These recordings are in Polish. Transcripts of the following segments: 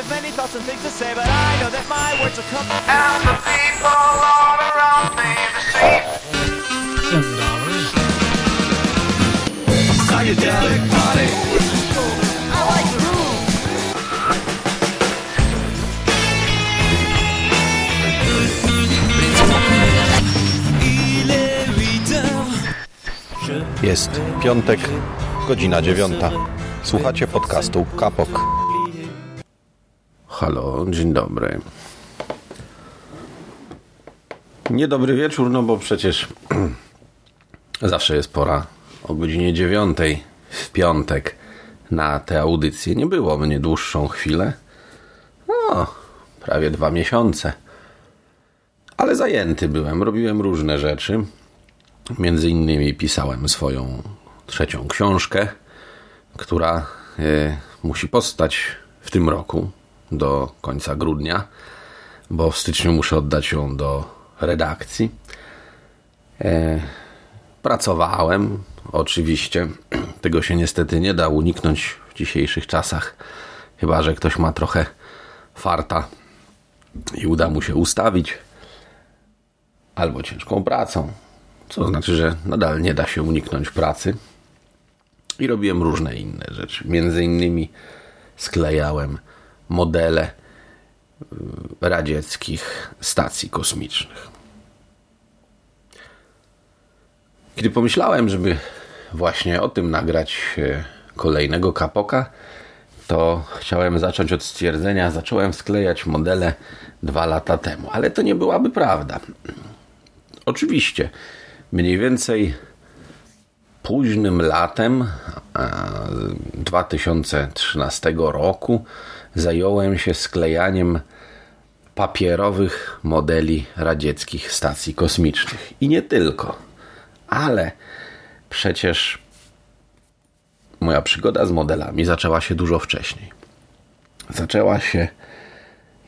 have many thoughts and things to say, but I know that my words will come. And the people all around me to see. Dollars. Psychedelic party. I like groove. Il est 8 heures. Jest piątek, godzina dziewiąta. Słuchacie podcastu Kapok. Halo, dzień dobry. Niedobry wieczór, no bo przecież zawsze jest pora o godzinie dziewiątej w piątek na tę audycję. Nie było mnie dłuższą chwilę. No, prawie dwa miesiące. Ale zajęty byłem, robiłem różne rzeczy. Między innymi pisałem swoją trzecią książkę, która e, musi powstać w tym roku do końca grudnia, bo w styczniu muszę oddać ją do redakcji. E, pracowałem, oczywiście. Tego się niestety nie da uniknąć w dzisiejszych czasach, chyba że ktoś ma trochę farta i uda mu się ustawić albo ciężką pracą, co znaczy, że nadal nie da się uniknąć pracy. I robiłem różne inne rzeczy. Między innymi sklejałem modele y, radzieckich stacji kosmicznych. Kiedy pomyślałem, żeby właśnie o tym nagrać y, kolejnego kapoka, to chciałem zacząć od stwierdzenia, zacząłem sklejać modele dwa lata temu, ale to nie byłaby prawda. Oczywiście, mniej więcej późnym latem e, 2013 roku zająłem się sklejaniem papierowych modeli radzieckich stacji kosmicznych. I nie tylko. Ale przecież moja przygoda z modelami zaczęła się dużo wcześniej. Zaczęła się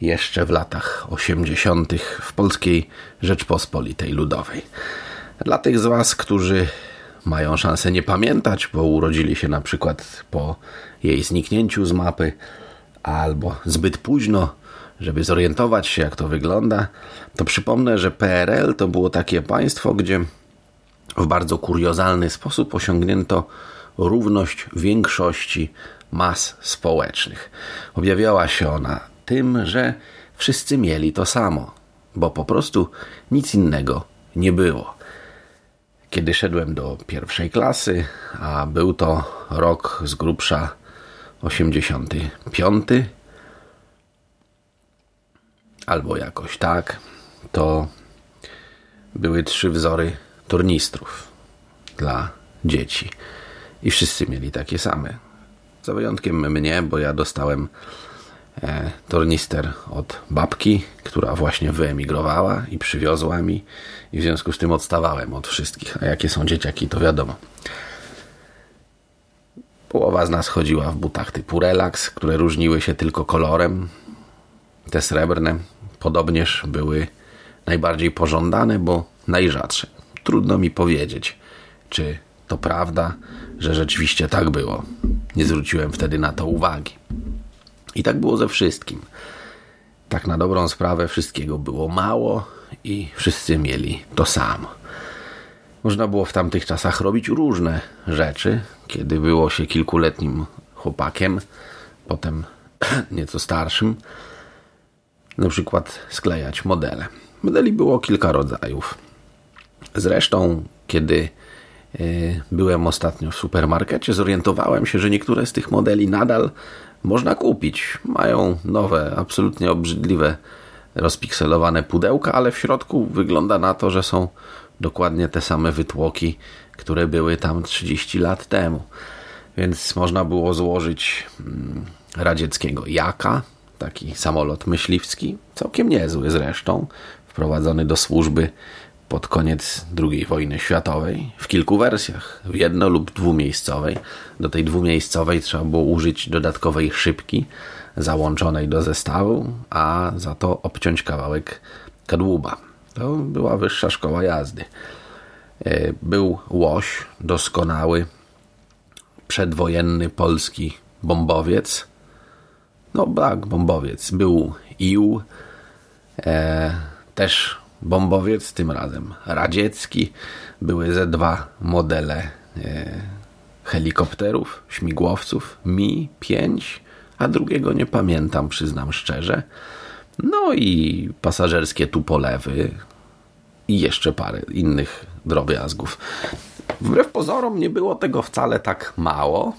jeszcze w latach 80. w Polskiej Rzeczpospolitej Ludowej. Dla tych z Was, którzy mają szansę nie pamiętać, bo urodzili się na przykład po jej zniknięciu z mapy, albo zbyt późno, żeby zorientować się, jak to wygląda, to przypomnę, że PRL to było takie państwo, gdzie w bardzo kuriozalny sposób osiągnięto równość większości mas społecznych. Objawiała się ona tym, że wszyscy mieli to samo, bo po prostu nic innego nie było. Kiedy szedłem do pierwszej klasy, a był to rok z grubsza 85, albo jakoś tak, to były trzy wzory tornistrów dla dzieci. I wszyscy mieli takie same. Za wyjątkiem mnie, bo ja dostałem e, tornister od babki, która właśnie wyemigrowała i przywiozła mi i w związku z tym odstawałem od wszystkich. A jakie są dzieciaki, to wiadomo. Połowa z nas chodziła w butach typu relax, które różniły się tylko kolorem. Te srebrne podobnież były najbardziej pożądane, bo najrzadsze. Trudno mi powiedzieć, czy to prawda, że rzeczywiście tak było. Nie zwróciłem wtedy na to uwagi. I tak było ze wszystkim. Tak na dobrą sprawę wszystkiego było mało i wszyscy mieli to samo. Można było w tamtych czasach robić różne rzeczy, kiedy było się kilkuletnim chłopakiem, potem nieco starszym. Na przykład sklejać modele. Modeli było kilka rodzajów. Zresztą, kiedy y, byłem ostatnio w supermarkecie, zorientowałem się, że niektóre z tych modeli nadal można kupić. Mają nowe, absolutnie obrzydliwe, rozpikselowane pudełka, ale w środku wygląda na to, że są dokładnie te same wytłoki, które były tam 30 lat temu. Więc można było złożyć mm, radzieckiego jaka, taki samolot myśliwski, całkiem niezły zresztą, wprowadzony do służby pod koniec II wojny światowej w kilku wersjach, w jedno lub dwumiejscowej. Do tej dwumiejscowej trzeba było użyć dodatkowej szybki załączonej do zestawu, a za to obciąć kawałek kadłuba. To była wyższa szkoła jazdy. E, Był łoś, doskonały, przedwojenny polski bombowiec, No tak, bombowiec. Był IU, e, też bombowiec, tym razem radziecki. Były ze dwa modele e, helikopterów, śmigłowców Mi-5, a drugiego nie pamiętam, przyznam szczerze. No i pasażerskie tupolewy i jeszcze parę innych drobiazgów. Wbrew pozorom nie było tego wcale tak mało,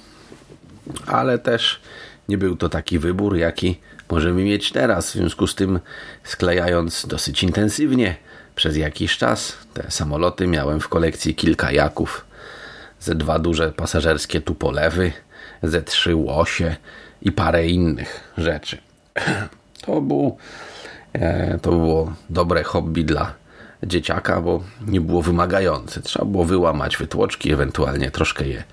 ale też nie był to taki wybór, jaki możemy mieć teraz. W związku z tym, sklejając dosyć intensywnie przez jakiś czas te samoloty, miałem w kolekcji kilka jaków, ze dwa duże pasażerskie tupolewy, ze trzy łosie i parę innych rzeczy. To, był, e, to było dobre hobby dla dzieciaka, bo nie było wymagające. Trzeba było wyłamać wytłoczki, ewentualnie troszkę je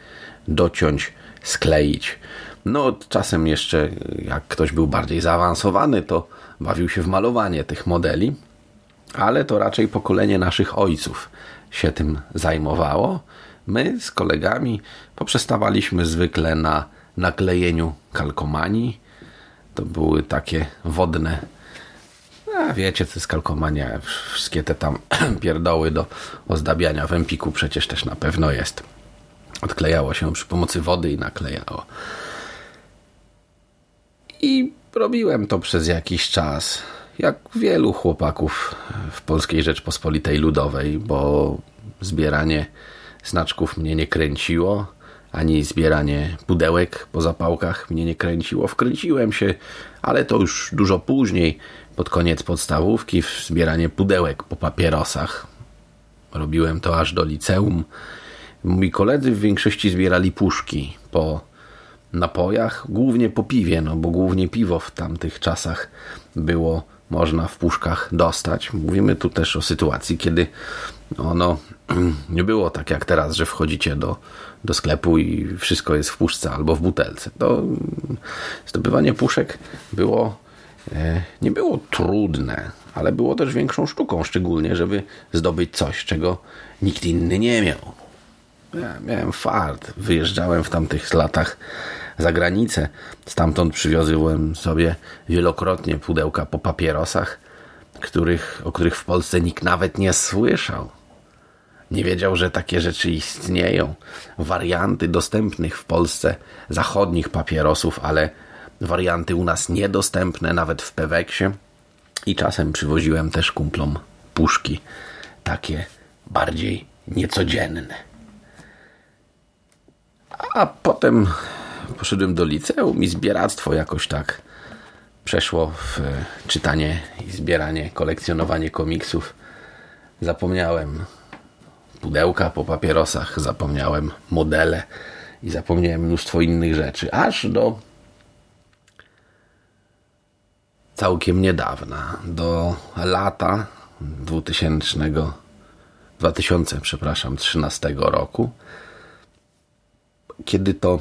dociąć, skleić. No, czasem jeszcze, jak ktoś był bardziej zaawansowany, to bawił się w malowanie tych modeli, ale to raczej pokolenie naszych ojców się tym zajmowało. My z kolegami poprzestawaliśmy zwykle na naklejeniu kalkomanii. To były takie wodne a wiecie, to jest kalkomania. Wszystkie te tam pierdoły do ozdabiania w Empiku przecież też na pewno jest. Odklejało się przy pomocy wody i naklejało. I robiłem to przez jakiś czas. Jak wielu chłopaków w Polskiej Rzeczpospolitej Ludowej, bo zbieranie znaczków mnie nie kręciło, ani zbieranie pudełek po zapałkach mnie nie kręciło. Wkręciłem się, ale to już dużo później, pod koniec podstawówki, w zbieranie pudełek po papierosach. Robiłem to aż do liceum. Moi koledzy w większości zbierali puszki po napojach, głównie po piwie, no bo głównie piwo w tamtych czasach było można w puszkach dostać. Mówimy tu też o sytuacji, kiedy ono nie było tak jak teraz, że wchodzicie do, do sklepu i wszystko jest w puszce albo w butelce. To zdobywanie puszek było e, nie było trudne, ale było też większą sztuką, szczególnie żeby zdobyć coś, czego nikt inny nie miał. Ja miałem fart, wyjeżdżałem w tamtych latach za granicę. Stamtąd przywiozłem sobie wielokrotnie pudełka po papierosach, których, o których w Polsce nikt nawet nie słyszał. Nie wiedział, że takie rzeczy istnieją. Warianty dostępnych w Polsce zachodnich papierosów, ale warianty u nas niedostępne nawet w Peweksie. I czasem przywoziłem też kumplom puszki takie bardziej niecodzienne. A potem poszedłem do liceum i zbieractwo jakoś tak przeszło w czytanie i zbieranie, kolekcjonowanie komiksów. Zapomniałem pudełka po papierosach, zapomniałem modele i zapomniałem mnóstwo innych rzeczy. Aż do całkiem niedawna, do lata 2000, 2000 przepraszam, 13 roku, kiedy to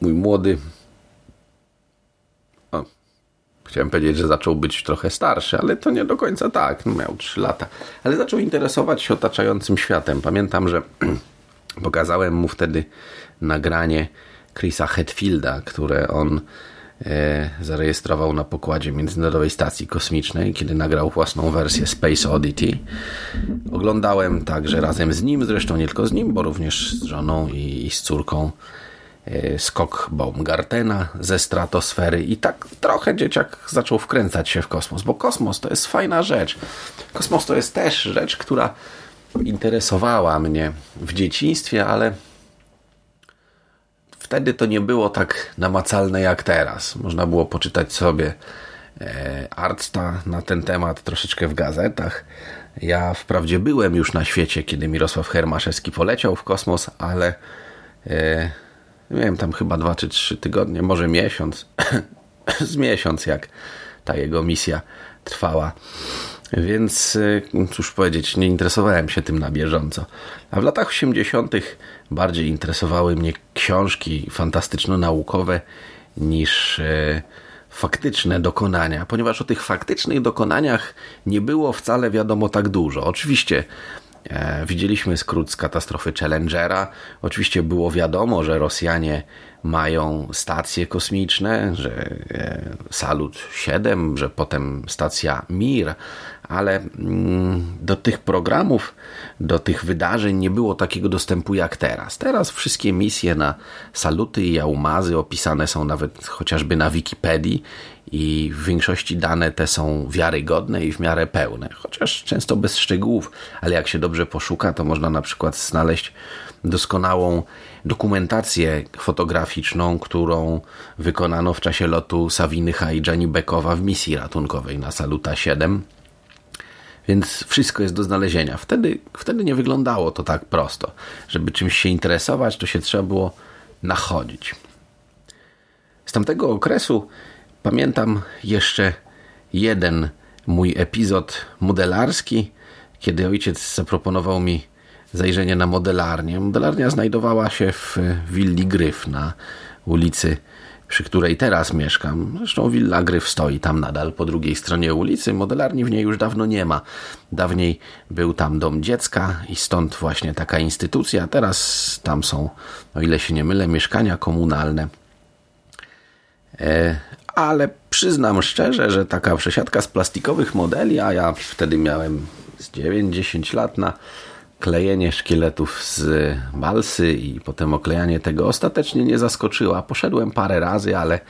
mój młody o, chciałem powiedzieć, że zaczął być trochę starszy, ale to nie do końca tak, no, miał 3 lata, ale zaczął interesować się otaczającym światem. Pamiętam, że pokazałem mu wtedy nagranie Chrisa Hetfielda, które on e, zarejestrował na pokładzie Międzynarodowej Stacji Kosmicznej, kiedy nagrał własną wersję Space Oddity. Oglądałem także razem z nim, zresztą nie tylko z nim, bo również z żoną i, i z córką skok Baumgartena ze stratosfery i tak trochę dzieciak zaczął wkręcać się w kosmos, bo kosmos to jest fajna rzecz. Kosmos to jest też rzecz, która interesowała mnie w dzieciństwie, ale wtedy to nie było tak namacalne jak teraz. Można było poczytać sobie e, artsta na ten temat troszeczkę w gazetach. Ja wprawdzie byłem już na świecie, kiedy Mirosław Hermaszewski poleciał w kosmos, ale e, Miałem tam chyba dwa czy trzy tygodnie, może miesiąc. z miesiąc, jak ta jego misja trwała. Więc y, cóż powiedzieć, nie interesowałem się tym na bieżąco. A w latach 80. bardziej interesowały mnie książki fantastyczno-naukowe niż e, faktyczne dokonania, ponieważ o tych faktycznych dokonaniach nie było wcale wiadomo tak dużo. Oczywiście E, widzieliśmy skrót z katastrofy Challengera. Oczywiście było wiadomo, że Rosjanie mają stacje kosmiczne, że e, Salut 7, że potem stacja Mir, ale mm, do tych programów, do tych wydarzeń nie było takiego dostępu jak teraz. Teraz wszystkie misje na Saluty i Jaumazy opisane są nawet chociażby na Wikipedii i w większości dane te są wiarygodne i w miarę pełne, chociaż często bez szczegółów, ale jak się dobrze poszuka, to można na przykład znaleźć doskonałą dokumentację fotograficzną, którą wykonano w czasie lotu Sawinycha i Gianni Bekowa w misji ratunkowej na Saluta 7. Więc wszystko jest do znalezienia. Wtedy, wtedy nie wyglądało to tak prosto. Żeby czymś się interesować, to się trzeba było nachodzić. Z tamtego okresu pamiętam jeszcze jeden mój epizod modelarski, kiedy ojciec zaproponował mi zajrzenie na modelarnię. Modelarnia znajdowała się w willi Gryf na ulicy, przy której teraz mieszkam. Zresztą willa Gryf stoi tam nadal po drugiej stronie ulicy. Modelarni w niej już dawno nie ma. Dawniej był tam dom dziecka i stąd właśnie taka instytucja. Teraz tam są, o ile się nie mylę, mieszkania komunalne. E, ale przyznam szczerze, że taka przesiadka z plastikowych modeli, a ja wtedy miałem z 9-10 lat na klejenie szkieletów z balsy i potem oklejanie tego ostatecznie nie zaskoczyła. Poszedłem parę razy, ale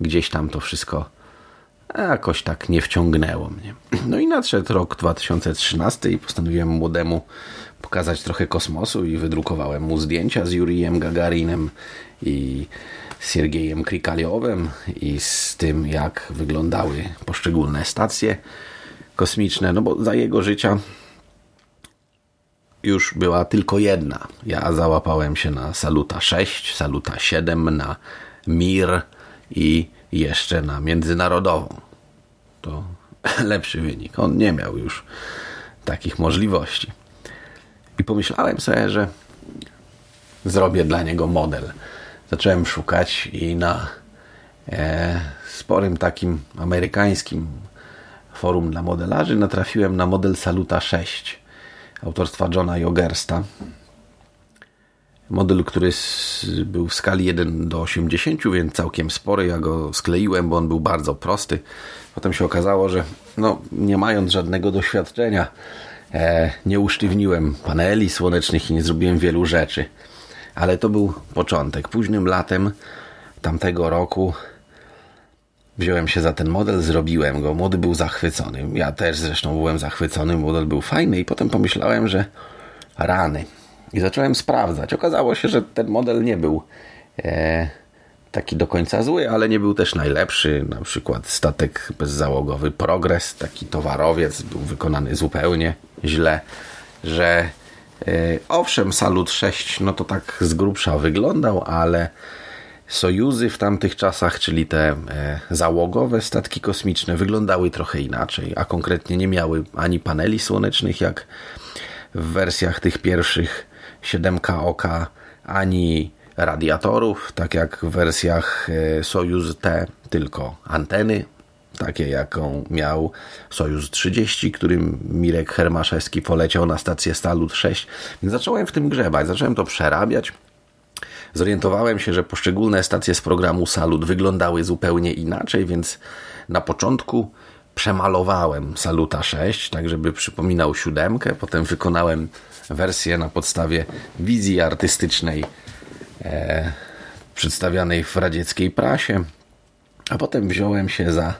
gdzieś tam to wszystko jakoś tak nie wciągnęło mnie. No i nadszedł rok 2013 i postanowiłem młodemu pokazać trochę kosmosu i wydrukowałem mu zdjęcia z Jurijem Gagarinem i Siergiejem Krikaliowem i z tym, jak wyglądały poszczególne stacje kosmiczne, no bo za jego życia już była tylko jedna. Ja załapałem się na Saluta 6, Saluta 7, na Mir i jeszcze na międzynarodową. To lepszy wynik. On nie miał już takich możliwości. I pomyślałem sobie, że zrobię dla niego model. Zacząłem szukać i na e, sporym takim amerykańskim forum dla modelarzy natrafiłem na model Saluta 6 autorstwa Johna Jogersta. Model, który był w skali 1 do 80, więc całkiem spory. Ja go skleiłem, bo on był bardzo prosty. Potem się okazało, że no, nie mając żadnego doświadczenia, e, nie usztywniłem paneli słonecznych i nie zrobiłem wielu rzeczy. Ale to był początek. Późnym latem tamtego roku wziąłem się za ten model, zrobiłem go. Młody był zachwycony. Ja też zresztą byłem zachwycony. Model był fajny i potem pomyślałem, że rany. I zacząłem sprawdzać. Okazało się, że ten model nie był e, taki do końca zły, ale nie był też najlepszy. Na przykład statek bezzałogowy Progress, taki towarowiec, był wykonany zupełnie źle, że e, owszem, Salut 6 no to tak z grubsza wyglądał, ale Sojuzy w tamtych czasach, czyli te e, załogowe statki kosmiczne, wyglądały trochę inaczej, a konkretnie nie miały ani paneli słonecznych, jak w wersjach tych pierwszych 7K OK, ani radiatorów, tak jak w wersjach e, Sojuz T, tylko anteny, takie jaką miał Sojuz 30, którym Mirek Hermaszewski poleciał na stację Stalut 6. Więc zacząłem w tym grzebać, zacząłem to przerabiać zorientowałem się, że poszczególne stacje z programu Salut wyglądały zupełnie inaczej, więc na początku przemalowałem Saluta 6, tak żeby przypominał siódemkę. Potem wykonałem wersję na podstawie wizji artystycznej e, przedstawianej w radzieckiej prasie, a potem wziąłem się za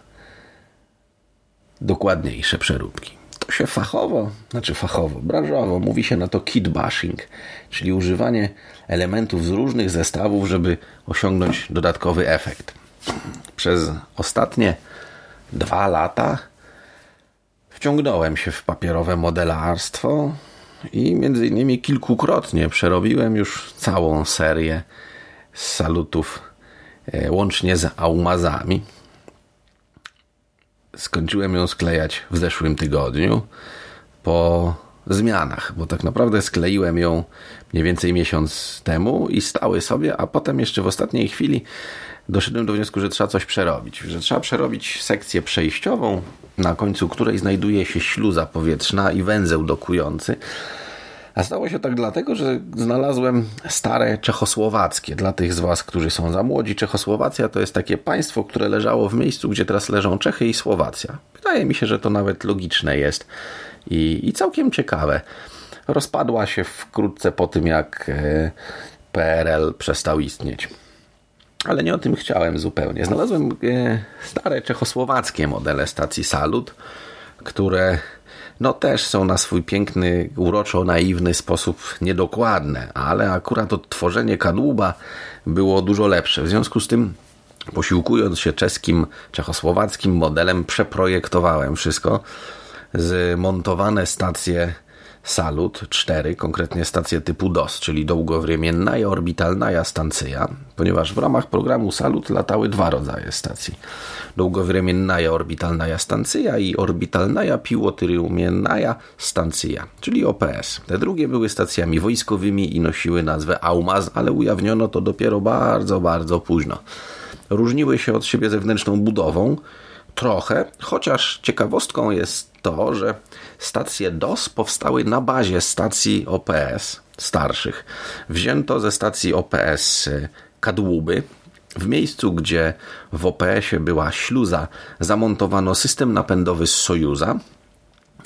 dokładniejsze przeróbki się fachowo, znaczy fachowo, branżowo, mówi się na to kit bashing, czyli używanie elementów z różnych zestawów, żeby osiągnąć dodatkowy efekt. Przez ostatnie dwa lata wciągnąłem się w papierowe modelarstwo i między innymi kilkukrotnie przerobiłem już całą serię salutów e, łącznie z aumazami. Skończyłem ją sklejać w zeszłym tygodniu po zmianach, bo tak naprawdę skleiłem ją mniej więcej miesiąc temu i stały sobie, a potem jeszcze w ostatniej chwili doszedłem do wniosku, że trzeba coś przerobić, że trzeba przerobić sekcję przejściową, na końcu której znajduje się śluza powietrzna i węzeł dokujący, A stało się tak dlatego, że znalazłem stare czechosłowackie. Dla tych z Was, którzy są za młodzi, Czechosłowacja to jest takie państwo, które leżało w miejscu, gdzie teraz leżą Czechy i Słowacja. Wydaje mi się, że to nawet logiczne jest i, i całkiem ciekawe. Rozpadła się wkrótce po tym, jak e, PRL przestał istnieć. Ale nie o tym chciałem zupełnie. Znalazłem e, stare czechosłowackie modele stacji Salut, które no też są na swój piękny, uroczo naiwny sposób niedokładne, ale akurat odtworzenie kadłuba było dużo lepsze. W związku z tym posiłkując się czeskim, czechosłowackim modelem, przeprojektowałem wszystko. Zmontowane stacje Salut 4, konkretnie stację typu DOS, czyli długowremienna i orbitalna stancja, ponieważ w ramach programu Salut latały dwa rodzaje stacji. Długowremienna i orbitalna stancja i orbitalna piłotyrumienna stancja, czyli OPS. Te drugie były stacjami wojskowymi i nosiły nazwę AUMAZ, ale ujawniono to dopiero bardzo, bardzo późno. Różniły się od siebie zewnętrzną budową, trochę, chociaż ciekawostką jest to, że stacje DOS powstały na bazie stacji OPS starszych. Wzięto ze stacji OPS y, kadłuby. W miejscu, gdzie w OPS-ie była śluza, zamontowano system napędowy z Sojuza,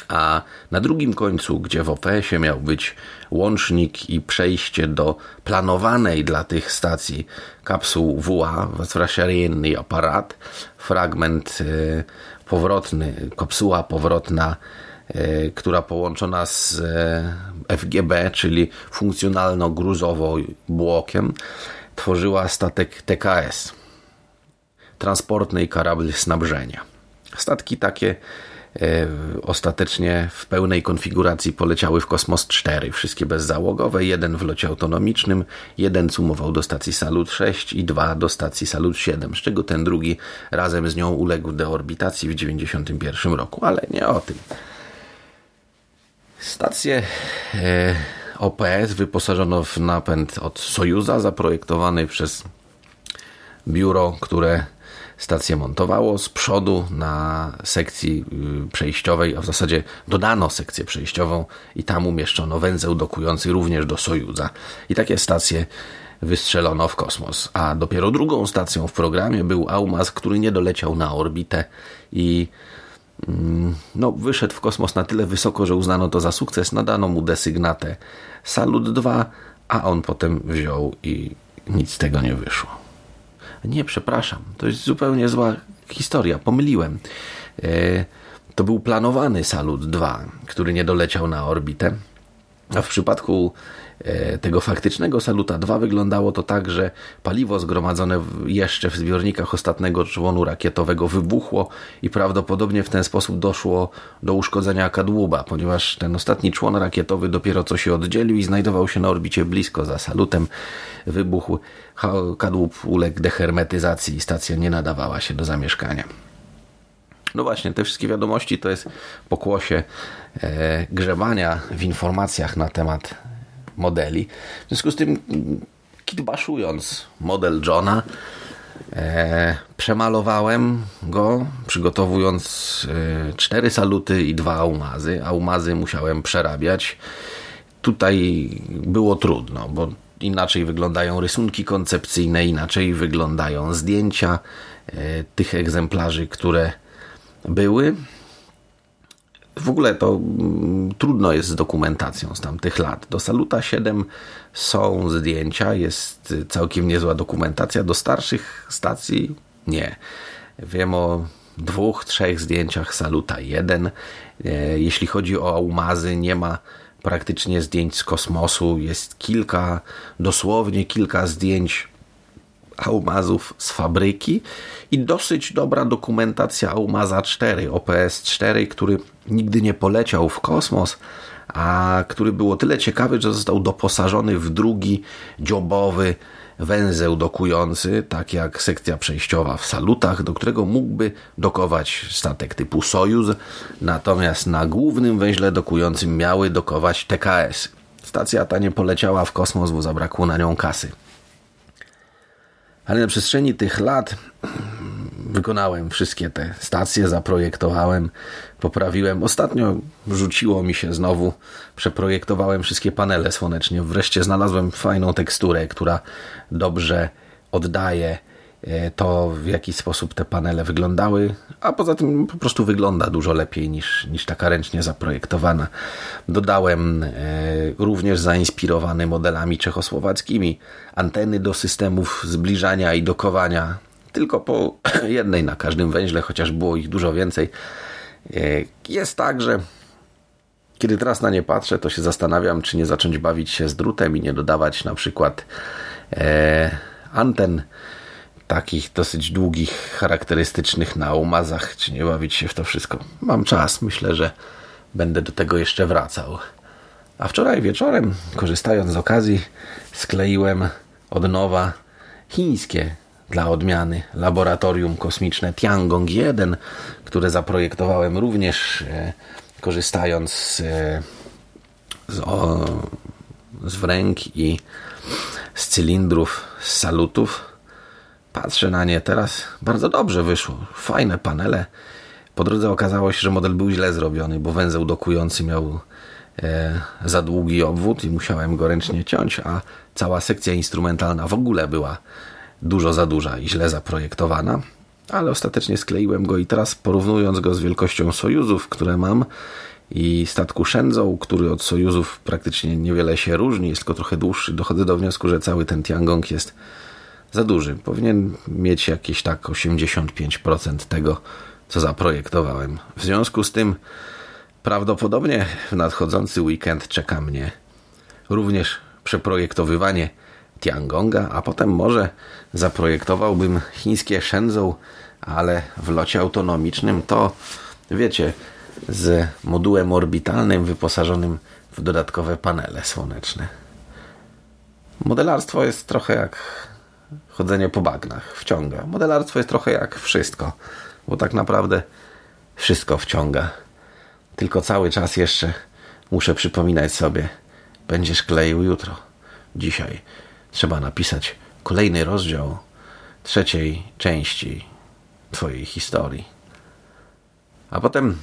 a na drugim końcu, gdzie w OPS-ie miał być łącznik i przejście do planowanej dla tych stacji kapsuł WA, rozpraszający aparat, fragment y, powrotny, kapsuła powrotna, y, która połączona z y, FGB, czyli funkcjonalno-gruzowo błokiem, tworzyła statek TKS, transportny i karabel snabrzenia. Statki takie ostatecznie w pełnej konfiguracji poleciały w Kosmos 4, wszystkie bezzałogowe, jeden w locie autonomicznym, jeden cumował do stacji Salut 6 i dwa do stacji Salut 7, z czego ten drugi razem z nią uległ deorbitacji w 1991 roku, ale nie o tym. Stację e, OPS wyposażono w napęd od Sojuza, zaprojektowany przez biuro, które stację montowało z przodu na sekcji y, przejściowej, a w zasadzie dodano sekcję przejściową i tam umieszczono węzeł dokujący również do Sojuza. I takie stacje wystrzelono w kosmos. A dopiero drugą stacją w programie był Aumas, który nie doleciał na orbitę i mm, no, wyszedł w kosmos na tyle wysoko, że uznano to za sukces, nadano mu desygnatę Salut 2, a on potem wziął i nic z tego nie wyszło. Nie, przepraszam, to jest zupełnie zła historia, pomyliłem. E, to był planowany Salut 2, który nie doleciał na orbitę. A w przypadku tego faktycznego Saluta 2 wyglądało to tak, że paliwo zgromadzone jeszcze w zbiornikach ostatniego członu rakietowego wybuchło i prawdopodobnie w ten sposób doszło do uszkodzenia kadłuba, ponieważ ten ostatni człon rakietowy dopiero co się oddzielił i znajdował się na orbicie blisko za Salutem. Wybuchł, kadłub uległ dehermetyzacji i stacja nie nadawała się do zamieszkania. No właśnie, te wszystkie wiadomości to jest pokłosie e, grzebania w informacjach na temat modeli. W związku z tym, kitbaszując model Johna, e, przemalowałem go, przygotowując e, cztery saluty i dwa aumazy. Aumazy musiałem przerabiać. Tutaj było trudno, bo inaczej wyglądają rysunki koncepcyjne, inaczej wyglądają zdjęcia e, tych egzemplarzy, które były. W ogóle to mm, trudno jest z dokumentacją z tamtych lat. Do Saluta 7 są zdjęcia, jest całkiem niezła dokumentacja. Do starszych stacji nie. Wiem o dwóch, trzech zdjęciach Saluta 1. E, jeśli chodzi o Aumazy, nie ma praktycznie zdjęć z kosmosu. Jest kilka, dosłownie kilka zdjęć Aumazów z fabryki i dosyć dobra dokumentacja Aumaza 4, OPS 4, który nigdy nie poleciał w kosmos, a który był o tyle ciekawy, że został doposażony w drugi dziobowy węzeł dokujący, tak jak sekcja przejściowa w salutach, do którego mógłby dokować statek typu Sojuz, natomiast na głównym węźle dokującym miały dokować TKS. Stacja ta nie poleciała w kosmos, bo zabrakło na nią kasy. Ale na przestrzeni tych lat wykonałem wszystkie te stacje, zaprojektowałem, poprawiłem. Ostatnio rzuciło mi się znowu, przeprojektowałem wszystkie panele słonecznie. Wreszcie znalazłem fajną teksturę, która dobrze oddaje to, w jaki sposób te panele wyglądały, a poza tym po prostu wygląda dużo lepiej niż, niż taka ręcznie zaprojektowana. Dodałem e, również zainspirowany modelami czechosłowackimi anteny do systemów zbliżania i dokowania tylko po jednej na każdym węźle, chociaż było ich dużo więcej. E, jest tak, że kiedy teraz na nie patrzę, to się zastanawiam, czy nie zacząć bawić się z drutem i nie dodawać na przykład e, anten takich dosyć długich, charakterystycznych na umazach, czy nie bawić się w to wszystko. Mam czas, myślę, że będę do tego jeszcze wracał. A wczoraj wieczorem, korzystając z okazji, skleiłem od nowa chińskie dla odmiany laboratorium kosmiczne Tiangong 1, które zaprojektowałem również e, korzystając z, e, z, o, z wręk i z cylindrów, z salutów. Patrzę na nie teraz. Bardzo dobrze wyszło. Fajne panele. Po drodze okazało się, że model był źle zrobiony, bo węzeł dokujący miał e, za długi obwód i musiałem go ręcznie ciąć, a cała sekcja instrumentalna w ogóle była dużo za duża i źle zaprojektowana, ale ostatecznie skleiłem go i teraz porównując go z wielkością Sojuzów, które mam i statku Shenzhou, który od Sojuzów praktycznie niewiele się różni, jest tylko trochę dłuższy, dochodzę do wniosku, że cały ten Tiangong jest za duży. Powinien mieć jakieś tak 85% tego, co zaprojektowałem. W związku z tym prawdopodobnie w nadchodzący weekend czeka mnie również przeprojektowywanie Tiangonga, a potem może zaprojektowałbym chińskie Shenzhou, ale w locie autonomicznym to, wiecie, z modułem orbitalnym wyposażonym w dodatkowe panele słoneczne. Modelarstwo jest trochę jak chodzenie po bagnach, wciąga. Modelarstwo jest trochę jak wszystko, bo tak naprawdę wszystko wciąga. Tylko cały czas jeszcze muszę przypominać sobie, będziesz kleił jutro, dzisiaj trzeba napisać kolejny rozdział trzeciej części Twojej historii. A potem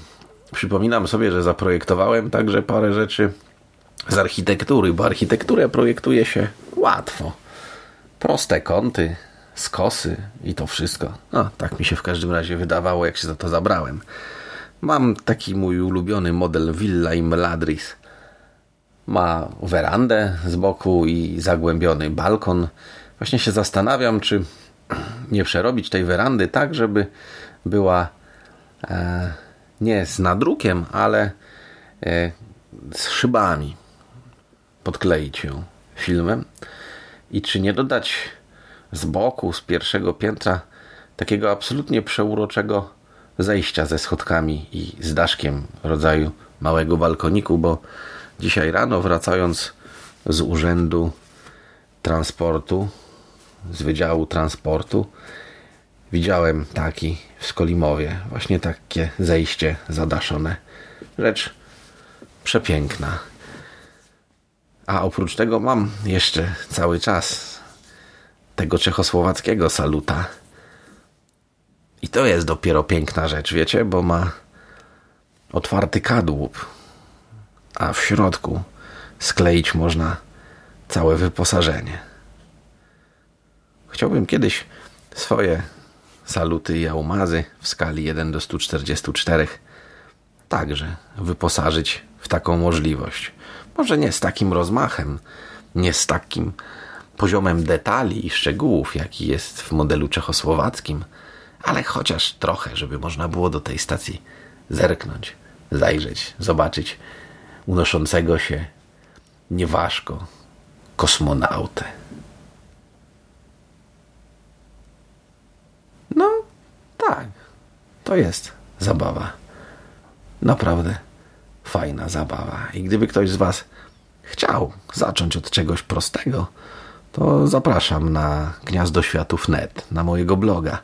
przypominam sobie, że zaprojektowałem także parę rzeczy z architektury, bo architekturę projektuje się łatwo. Proste kąty, skosy i to wszystko. No, tak mi się w każdym razie wydawało, jak się za to zabrałem. Mam taki mój ulubiony model Villa i Meladris ma werandę z boku i zagłębiony balkon. Właśnie się zastanawiam, czy nie przerobić tej werandy tak, żeby była e, nie z nadrukiem, ale e, z szybami. Podkleić ją filmem. I czy nie dodać z boku, z pierwszego piętra takiego absolutnie przeuroczego zejścia ze schodkami i z daszkiem rodzaju małego balkoniku, bo Dzisiaj rano, wracając z urzędu transportu, z Wydziału Transportu, widziałem taki w Skolimowie. Właśnie takie zejście zadaszone. Rzecz przepiękna. A oprócz tego mam jeszcze cały czas tego czechosłowackiego saluta. I to jest dopiero piękna rzecz, wiecie, bo ma otwarty kadłub a w środku skleić można całe wyposażenie. Chciałbym kiedyś swoje saluty i aumazy w skali 1 do 144 także wyposażyć w taką możliwość. Może nie z takim rozmachem, nie z takim poziomem detali i szczegółów, jaki jest w modelu czechosłowackim, ale chociaż trochę, żeby można było do tej stacji zerknąć, zajrzeć, zobaczyć, unoszącego się nieważko kosmonautę. No, tak, to jest zabawa. Naprawdę fajna zabawa. I gdyby ktoś z Was chciał zacząć od czegoś prostego, to zapraszam na Gniazdo Światów Net, na mojego bloga.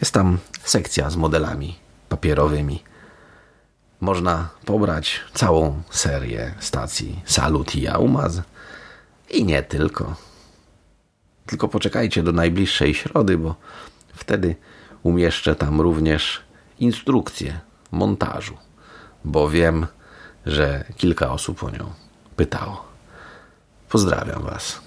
Jest tam sekcja z modelami papierowymi można pobrać całą serię stacji Salut i Aumaz i nie tylko. Tylko poczekajcie do najbliższej środy, bo wtedy umieszczę tam również instrukcję montażu, bo wiem, że kilka osób o nią pytało. Pozdrawiam Was.